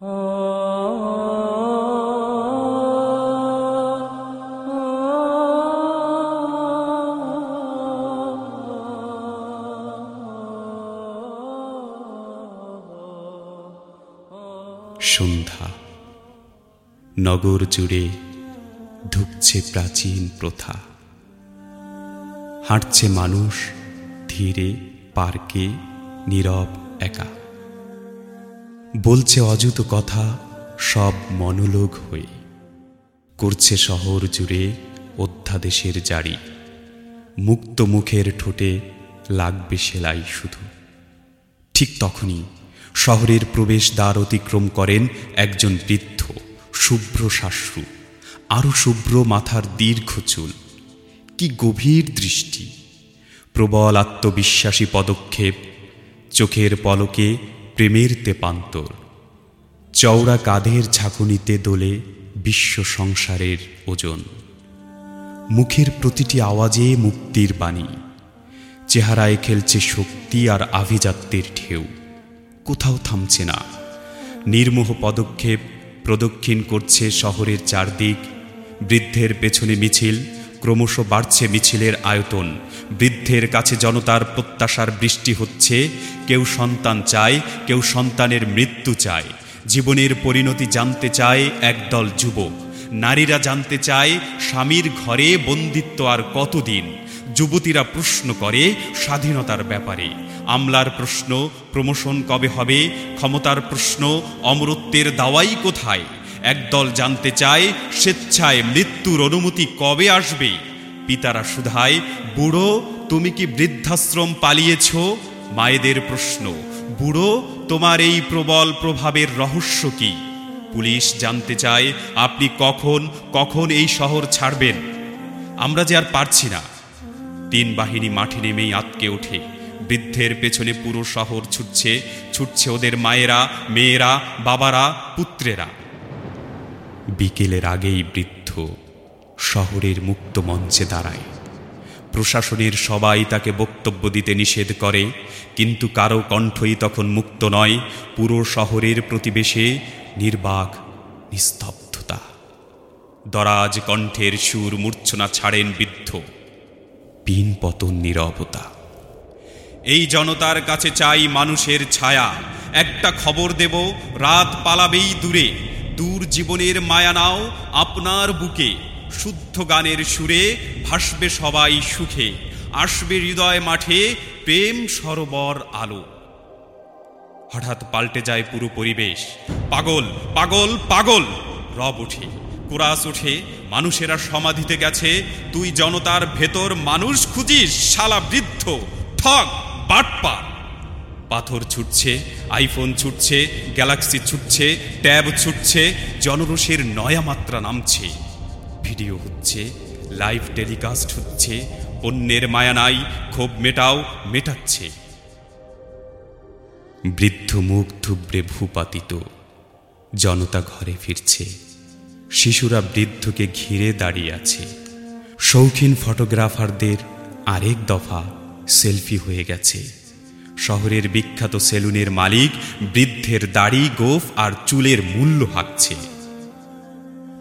সন্ধ্যা। নগর জুড়ে ধুকছে প্রাচীন প্রথা। হাঁটছে মানুষ ধীরে পার্কে নীরব একা। বলছে অযুত কথা, সব মনোলোগ হয়ে। করছে শহর জুড়ে অধ্যাদেশের জারি। মুক্ত মুখের ঠোঁটে লাগবে সেলাই শুধু। ঠিক তখনই শহরের প্রবেশ দ্বার অতিক্রম করেন একজন বৃদ্ধ, শুভ্র শাশ্রু। আরও শুভ্র মাথার দীর্ঘ চুল। কি গভীর দৃষ্টি। প্রবল আত্মবিশ্বাসী পদক্ষেপ। চোখের পলকে প্রেমের তেপান্তর। চওড়া কাঁধের ঝাঁকুনিতে দোলে বিশ্ব সংসারের ওজন। মুখের প্রতিটি আওয়াজে মুক্তির বাণী। চেহারায় খেলছে শক্তি আর আভিজাত্যের ঢেউ। কোথাও থামছে না। নির্মোহ পদক্ষেপ প্রদক্ষিণ করছে শহরের চারদিক। বৃদ্ধের পেছনে মিছিল। ক্রমশ বাড়ছে মিছিলের আয়তন। বৃদ্ধের কাছে জনতার প্রত্যাশার বৃষ্টি হচ্ছে, কেউ সন্তান চায়, কেউ সন্তানের মৃত্যু চায়। জীবনের পরিণতি জানতে চায় একদল যুবক। নারীরা জানতে চায়, স্বামীর ঘরে বন্দিত্ব আর কতদিন? যুবতীরা প্রশ্ন করে স্বাধীনতার ব্যাপারে। আমলার প্রশ্ন, প্রমোশন কবে হবে? ক্ষমতার প্রশ্ন, অমরত্বের দাওয়াই কোথায়? একদল জানতে চায় স্বেচ্ছায় মৃত্যুর অনুমতি কবে আসবে। পিতারা শুধায় বুড়ো, তুমি কি বৃদ্ধাশ্রম পালিয়েছ? মায়েদের প্রশ্ন, বুড়ো, তোমার এই প্রবল প্রভাবের রহস্য কি? পুলিশ জানতে চায়, আপনি কখন কখন এই শহর ছাড়বেন? আমরা যে আর পারছি না। তিন বাহিনী মাঠে নেমেই আতকে ওঠে। বৃদ্ধের পেছনে পুরো শহর ছুটছে ছুটছে ওদের মায়েরা, মেয়েরা, বাবারা, পুত্রেরা। বিকেলের আগেই বৃদ্ধ শহরের মুক্ত মঞ্চে দাঁড়ায়। প্রশাসনের সবাই তাকে বক্তব্য দিতে নিষেধ করে, কিন্তু কারও কণ্ঠই তখন মুক্ত নয়, পুরো শহরের প্রতিবেশে নির্বাক নিস্তব্ধতা। দরাজ কণ্ঠের সুর মূর্ছনা ছাড়েন বৃদ্ধ। পিন পতন নীরবতা। এই জনতার কাছে চাই মানুষের ছায়া। একটা খবর দেব, রাত পালাবেই দূরে। দূর জীবনের মায়া নাও আপনার বুকে। শুদ্ধ গানের সুরে ভাসবে সবাই সুখে, আসবে হৃদয় মাঠে প্রেম সরোবর আলো। হঠাৎ পাল্টে যায় পুরো পরিবেশ। পাগল পাগল পাগল! রব ওঠে, কুরাস ওঠে, মানুষেরা সমাধিতে গেছে, তুই জনতার ভেতর মানুষ খুঁজিস, শালা বৃদ্ধ ঠক বাটপা পাথর ছুটছে আইফোন ছুটছে গ্যালাক্সি ছুটছে, ট্যাব ছুটছে জনরসের নয়া মাত্রা নামছে। ভিডিও হচ্ছে লাইভ টেলিকাস্ট হচ্ছে পণ্যের মায়া নাই, ক্ষোভ মেটাও, মেটাচ্ছে। বৃদ্ধ মুখ থুবড়ে ভূপাতিত, জনতা ঘরে ফিরছে। শিশুরা বৃদ্ধকে ঘিরে দাঁড়িয়ে আছে। শৌখিন ফটোগ্রাফারদের আরেক দফা সেলফি হয়ে গেছে। শহরের বিখ্যাত সেলুনের মালিক, বৃদ্ধের দাড়ি, গোফ আর চুলের মূল্য হাঁকছে।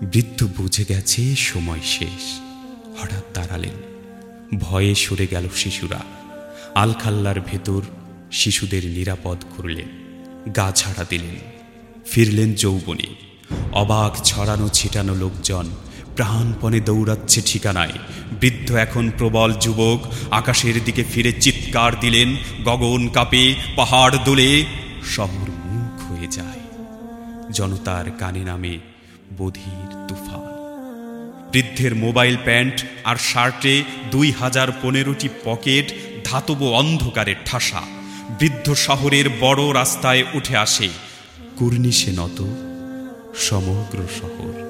বৃদ্ধ বুঝে গেছে সময় শেষ। হঠাৎ দাঁড়ালেন। ভয়ে সরে গেল শিশুরা। আলখাল্লার ভেতর শিশুদের নিরাপদ করলেন। গা ছাড়া দিলেন। ফিরলেন যৌবনে। অবাক, ছড়ানো, ছিটানো লোকজন। প্রাণপণে দৌড়াচ্ছে ঠিকানায়। বৃদ্ধ এখন প্রবল যুবক। আকাশের দিকে ফিরে চিৎকার দিলেন, গগন কাঁপে, পাহাড় দোলে, শহর মুখ হয়ে যায়। জনতার কানে নামে বধির তুফান। বৃদ্ধের মোবাইল প্যান্ট আর শার্টে দুই হাজার পনেরোটি পকেট, ধাতব অন্ধকারের ঠাসা। বৃদ্ধ শহরের বড় রাস্তায় উঠে আসে। কুর্নিশে নত সমগ্র শহর।